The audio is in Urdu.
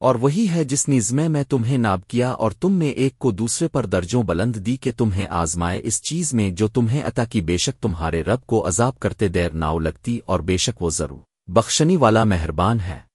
اور وہی ہے جس نظمے میں تمہیں ناب کیا اور تم نے ایک کو دوسرے پر درجوں بلند دی کہ تمہیں آزمائے اس چیز میں جو تمہیں عطا کی بے شک تمہارے رب کو عذاب کرتے دیر ناؤ لگتی اور بے شک وہ ضرور بخشنی والا مہربان ہے۔